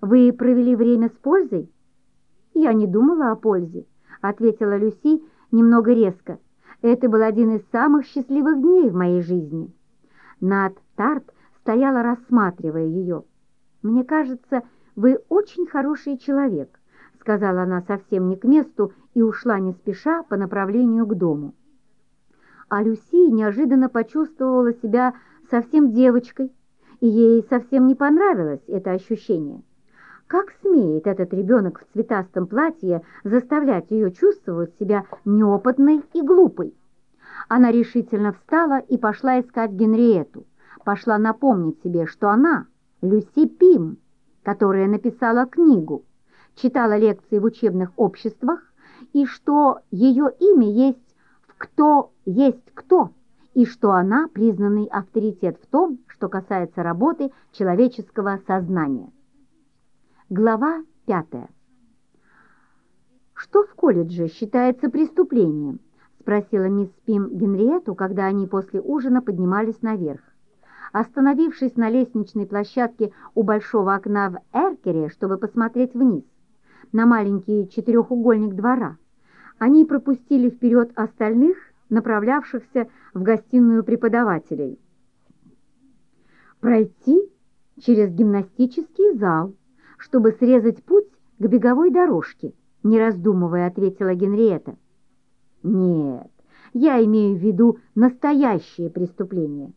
«Вы провели время с пользой?» «Я не думала о пользе», — ответила Люси немного резко. «Это был один из самых счастливых дней в моей жизни». Над Тарт стояла, рассматривая ее. «Мне кажется, «Вы очень хороший человек», — сказала она совсем не к месту и ушла не спеша по направлению к дому. А Люси неожиданно почувствовала себя совсем девочкой, и ей совсем не понравилось это ощущение. Как смеет этот ребенок в цветастом платье заставлять ее чувствовать себя неопытной и глупой? Она решительно встала и пошла искать Генриету, пошла напомнить себе, что она, Люси Пим, которая написала книгу, читала лекции в учебных обществах, и что ее имя есть в «Кто есть кто», и что она признанный авторитет в том, что касается работы человеческого сознания. Глава пятая. «Что в колледже считается преступлением?» — спросила мисс Пим Генриету, когда они после ужина поднимались наверх. Остановившись на лестничной площадке у большого окна в Эркере, чтобы посмотреть вниз, на маленький четырехугольник двора, они пропустили вперед остальных, направлявшихся в гостиную преподавателей. Пройти через гимнастический зал, чтобы срезать путь к беговой дорожке, не раздумывая, ответила Генриетта. Нет, я имею в виду настоящее преступление.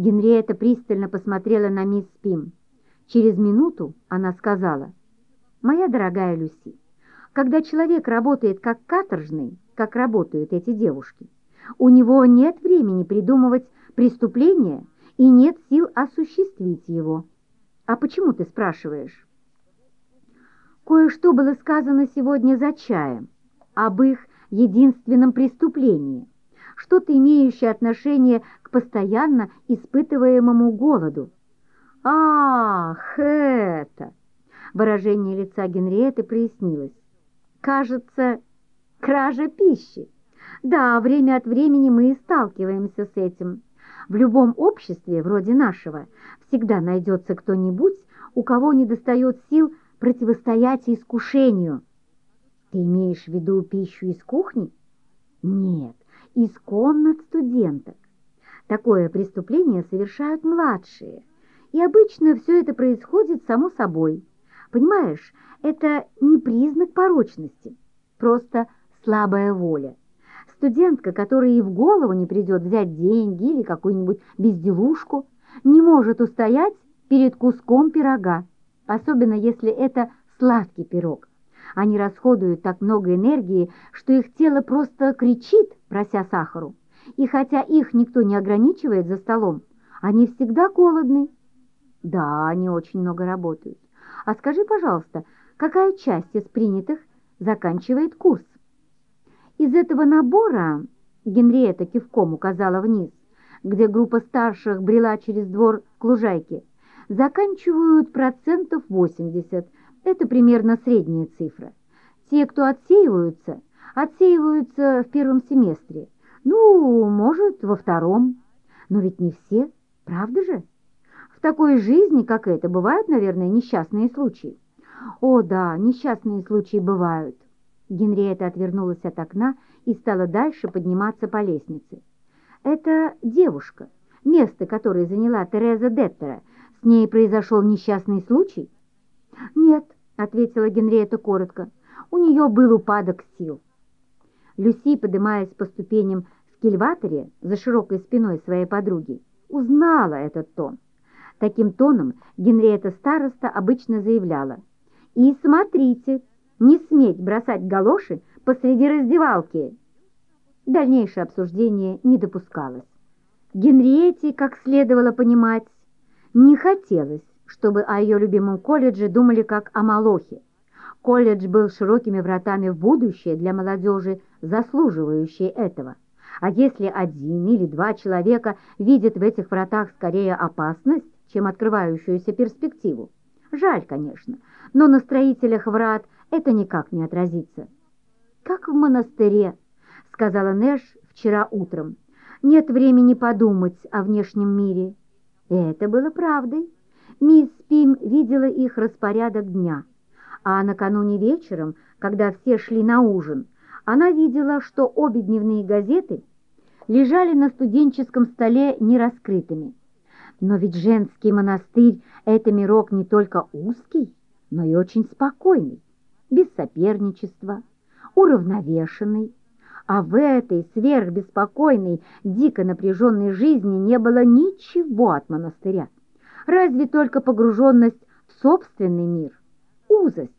Генриетта пристально посмотрела на мисс Пим. Через минуту она сказала, «Моя дорогая Люси, когда человек работает как каторжный, как работают эти девушки, у него нет времени придумывать преступление и нет сил осуществить его. А почему ты спрашиваешь? Кое-что было сказано сегодня за чаем об их единственном преступлении, что-то имеющее отношение к постоянно испытываемому голоду. «Ах, это!» Выражение лица Генриеты прояснилось. «Кажется, кража пищи. Да, время от времени мы и сталкиваемся с этим. В любом обществе, вроде нашего, всегда найдется кто-нибудь, у кого недостает сил противостоять искушению. Ты имеешь в виду пищу из кухни? Нет, из комнат студенток. Такое преступление совершают младшие. И обычно все это происходит само собой. Понимаешь, это не признак порочности, просто слабая воля. Студентка, которой и в голову не придет взять деньги или какую-нибудь безделушку, не может устоять перед куском пирога, особенно если это сладкий пирог. Они расходуют так много энергии, что их тело просто кричит, прося сахару. И хотя их никто не ограничивает за столом, они всегда голодны. Да, они очень много работают. А скажи, пожалуйста, какая часть из принятых заканчивает курс? Из этого набора, Генриетта кивком указала вниз, где группа старших брела через двор к лужайке, заканчивают процентов 80. Это примерно средняя цифра. Те, кто отсеиваются, отсеиваются в первом семестре. Ну, может, во втором. Но ведь не все, правда же? В такой жизни, как эта, бывают, наверное, несчастные случаи. О, да, несчастные случаи бывают. Генриетта отвернулась от окна и стала дальше подниматься по лестнице. Это девушка, место которое заняла Тереза Деттера. С ней произошел несчастный случай? Нет, ответила Генриетта коротко. У нее был упадок сил. Люси, поднимаясь по ступеням в кильваторе за широкой спиной своей подруги, узнала этот тон. Таким тоном Генриетта староста обычно заявляла. «И смотрите, не сметь бросать галоши посреди раздевалки!» Дальнейшее обсуждение не допускалось. Генриетте, как следовало понимать, не хотелось, чтобы о ее любимом колледже думали как о Малохе. Колледж был широкими вратами в будущее для молодежи, заслуживающей этого. А если один или два человека видят в этих вратах скорее опасность, чем открывающуюся перспективу. Жаль, конечно, но на строителях врат это никак не отразится. «Как в монастыре», — сказала Нэш вчера утром. «Нет времени подумать о внешнем мире». Это было правдой. Мисс Пим видела их распорядок дня. А накануне вечером, когда все шли на ужин, она видела, что обе дневные газеты лежали на студенческом столе нераскрытыми. Но ведь женский монастырь — это мирок не только узкий, но и очень спокойный, без соперничества, уравновешенный. А в этой сверхбеспокойной, дико напряженной жизни не было ничего от монастыря, разве только погруженность в собственный мир, узость.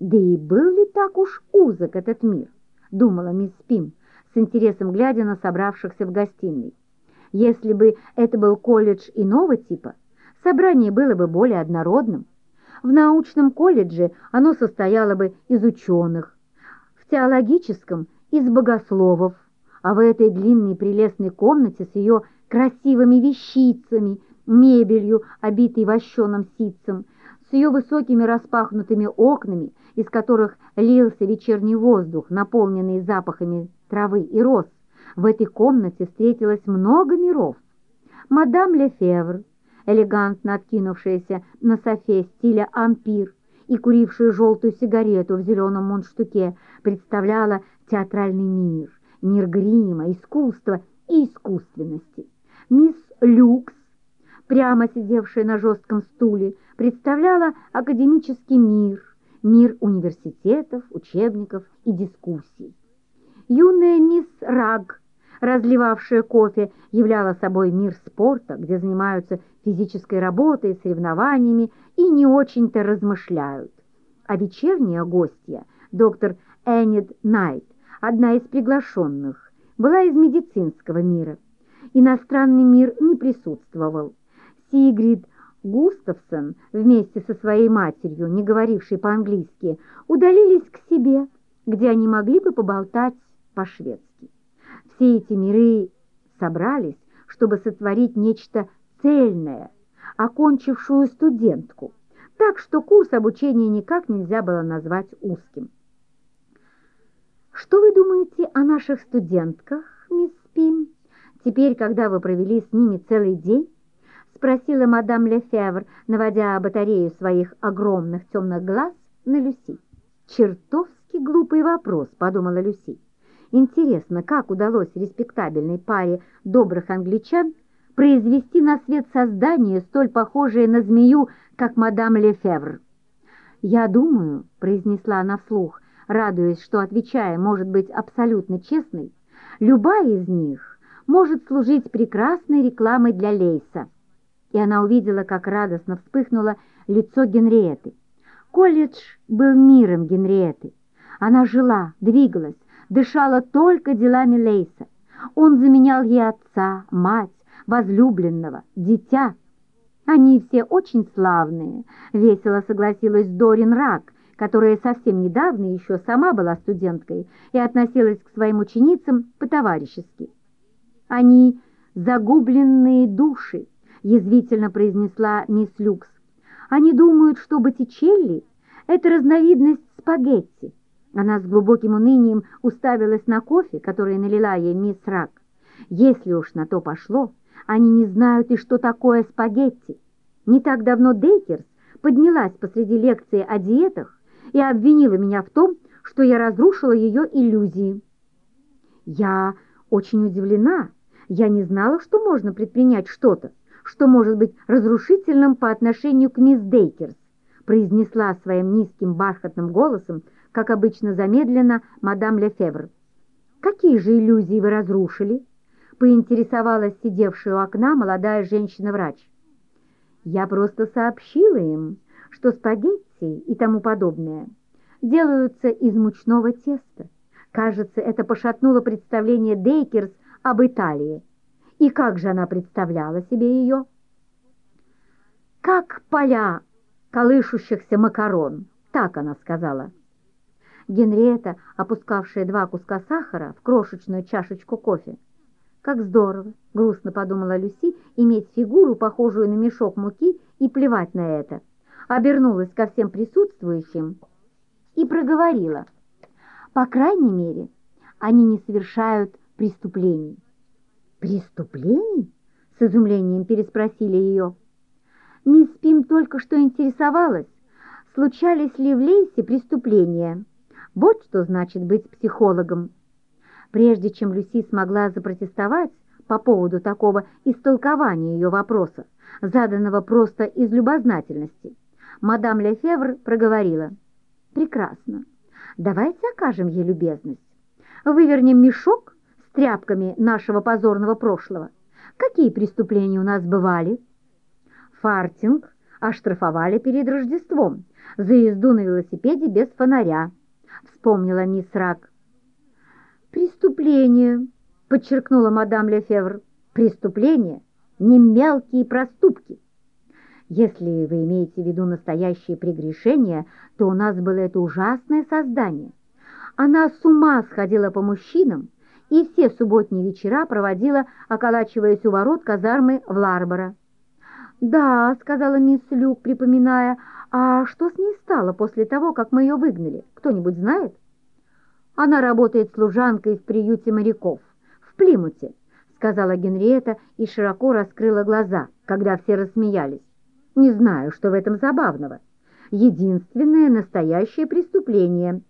Да и был ли так уж узок этот мир, думала мисс Пим, с интересом глядя на собравшихся в гостиной. Если бы это был колледж иного типа, собрание было бы более однородным. В научном колледже оно состояло бы из ученых, в теологическом – из богословов, а в этой длинной прелестной комнате с ее красивыми вещицами, мебелью, обитой вощеным ситцем, с ее высокими распахнутыми окнами, из которых лился вечерний воздух, наполненный запахами травы и роз, в этой комнате встретилось много миров. Мадам Лефевр, элегантно откинувшаяся на софе стиля ампир и курившая желтую сигарету в зеленом мундштуке, представляла театральный мир, мир грима, искусства и искусственности. Мисс Люкс, прямо сидевшая на жестком стуле, представляла академический мир, мир университетов, учебников и дискуссий. Юная мисс Раг, разливавшая кофе, являла собой мир спорта, где занимаются физической работой, соревнованиями и не очень-то размышляют. А вечерняя гостья, доктор Эннид Найт, одна из приглашенных, была из медицинского мира. Иностранный мир не присутствовал. Сигрид Густавсон вместе со своей матерью, не говорившей по-английски, удалились к себе, где они могли бы поболтать по-шведски. Все эти миры собрались, чтобы сотворить нечто цельное, окончившую студентку, так что курс обучения никак нельзя было назвать узким. Что вы думаете о наших студентках, мисс Пим, теперь, когда вы провели с ними целый день? Спросила мадам Лефевр, наводя батарею своих огромных темных глаз на Люси. Чертовски глупый вопрос, подумала Люси. Интересно, как удалось респектабельной паре добрых англичан произвести на свет создание, столь похожее на змею, как мадам Лефевр. «Я думаю», — произнесла она вслух, радуясь, что, отвечая, может быть абсолютно честной, любая из них может служить прекрасной рекламой для Лейса. И она увидела, как радостно вспыхнуло лицо Генриеты. Колледж был миром Генриеты. Она жила, двигалась, дышала только делами Лейса. Он заменял ей отца, мать, возлюбленного, дитя. Они все очень славные, весело согласилась Дорин Рак, которая совсем недавно еще сама была студенткой и относилась к своим ученицам по-товарищески. «Они загубленные души», — язвительно произнесла мисс Люкс. «Они думают, что Боттичелли — это разновидность спагетти». Она с глубоким унынием уставилась на кофе, который налила ей мисс Рак. «Если уж на то пошло, они не знают и что такое спагетти. Не так давно Дейкерс поднялась посреди лекции о диетах и обвинила меня в том, что я разрушила ее иллюзии. Я очень удивлена. Я не знала, что можно предпринять что-то, что может быть разрушительным по отношению к мисс Дейкерс, произнесла своим низким бархатным голосом, как обычно замедленно, мадам Лефевр. «Какие же иллюзии вы разрушили?» поинтересовалась сидевшая у окна молодая женщина-врач. «Я просто сообщила им, что спагетти и тому подобное делаются из мучного теста. Кажется, это пошатнуло представление Дейкерс об Италии. И как же она представляла себе ее? «Как поля колышущихся макарон», так она сказала. Генриетта, опускавшая два куска сахара в крошечную чашечку кофе. «Как здорово!» — грустно подумала Люси, иметь фигуру, похожую на мешок муки, и плевать на это обернулась ко всем присутствующим и проговорила. По крайней мере, они не совершают преступлений. «Преступлений?» — с изумлением переспросили ее. Мисс Пим только что интересовалась, случались ли в Лейсе преступления. Вот что значит быть психологом. Прежде чем Люси смогла запротестовать по поводу такого истолкования ее вопроса, заданного просто из любознательности, Мадам Лефевр проговорила. «Прекрасно. Давайте окажем ей любезность. Вывернем мешок тряпками нашего позорного прошлого. Какие преступления у нас бывали?» Фартинг оштрафовали перед Рождеством за езду на велосипеде без фонаря, вспомнила мисс Рак. «Преступление», — подчеркнула мадам Лефевр. «Преступление, не мелкие проступки». Если вы имеете в виду настоящее прегрешение, то у нас было это ужасное создание. Она с ума сходила по мужчинам и все субботние вечера проводила, околачиваясь у ворот казармы в Ларборо. «Да», — сказала мисс Люк, припоминая, «а что с ней стало после того, как мы ее выгнали? Кто-нибудь знает?» «Она работает служанкой в приюте моряков, в Плимуте», — сказала Генриетта и широко раскрыла глаза, когда все рассмеялись. Не знаю, что в этом забавного. Единственное настоящее преступление,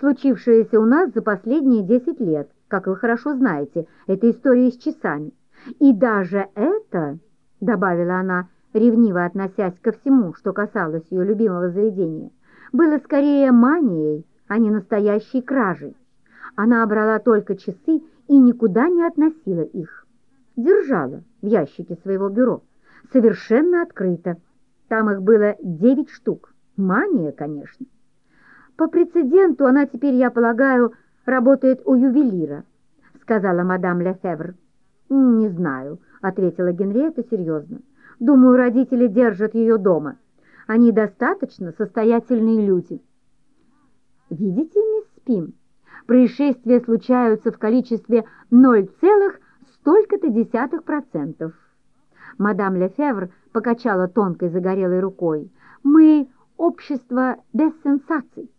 случившееся у нас за последние десять лет, как вы хорошо знаете, это история с часами. И даже это, — добавила она, ревниво относясь ко всему, что касалось ее любимого заведения, было скорее манией, а не настоящей кражей. Она брала только часы и никуда не относила их. Держала в ящике своего бюро, совершенно открыто, там их было девять штук. Мания, конечно. По прецеденту она теперь, я полагаю, работает у ювелира, сказала мадам Лефевр. Не знаю, ответила Генриетта серьезно. Думаю, родители держат ее дома. Они достаточно состоятельные люди. Видите, мисс Спим, происшествия случаются в количестве 0, столько-то десятых процентов. Мадам Лефевр покачала тонкой загорелой рукой. «Мы — общество без сенсаций».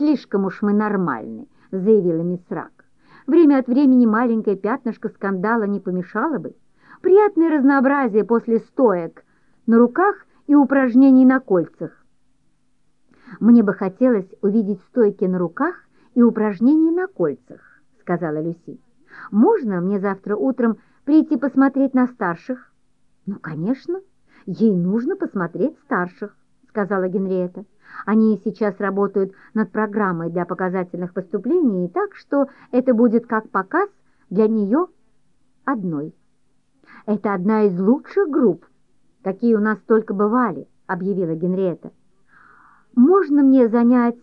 «Слишком уж мы нормальны», — заявила мисс Рак. «Время от времени маленькое пятнышко скандала не помешало бы. Приятное разнообразие после стоек на руках и упражнений на кольцах. «Мне бы хотелось увидеть стойки на руках и упражнения на кольцах», — сказала Люси. «Можно мне завтра утром прийти посмотреть на старших?» «Ну, конечно, ей нужно посмотреть старших», — сказала Генриетта. «Они сейчас работают над программой для показательных выступлений, так что это будет как показ для нее одной». «Это одна из лучших групп, какие у нас только бывали», — объявила Генриетта. «Можно мне занять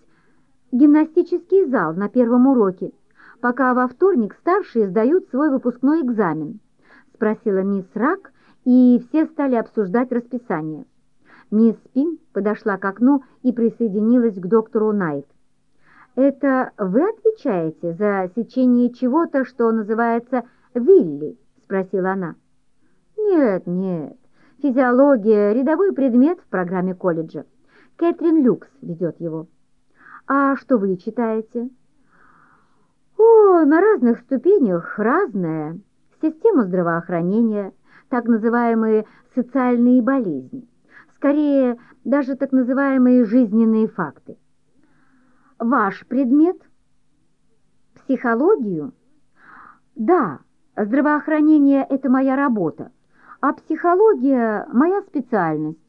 гимнастический зал на первом уроке, пока во вторник старшие сдают свой выпускной экзамен?» — спросила мисс Рак, и все стали обсуждать расписание. Мисс Пин подошла к окну и присоединилась к доктору Найт. «Это вы отвечаете за сечение чего-то, что называется «вилли»?» — спросила она. «Нет, нет. Физиология — рядовой предмет в программе колледжа. Кэтрин Люкс ведет его». «А что вы читаете?» «О, на разных ступенях разное. Система здравоохранения, так называемые социальные болезни, скорее даже так называемые жизненные факты. Ваш предмет? Психологию? Да, здравоохранение – это моя работа, а психология – моя специальность.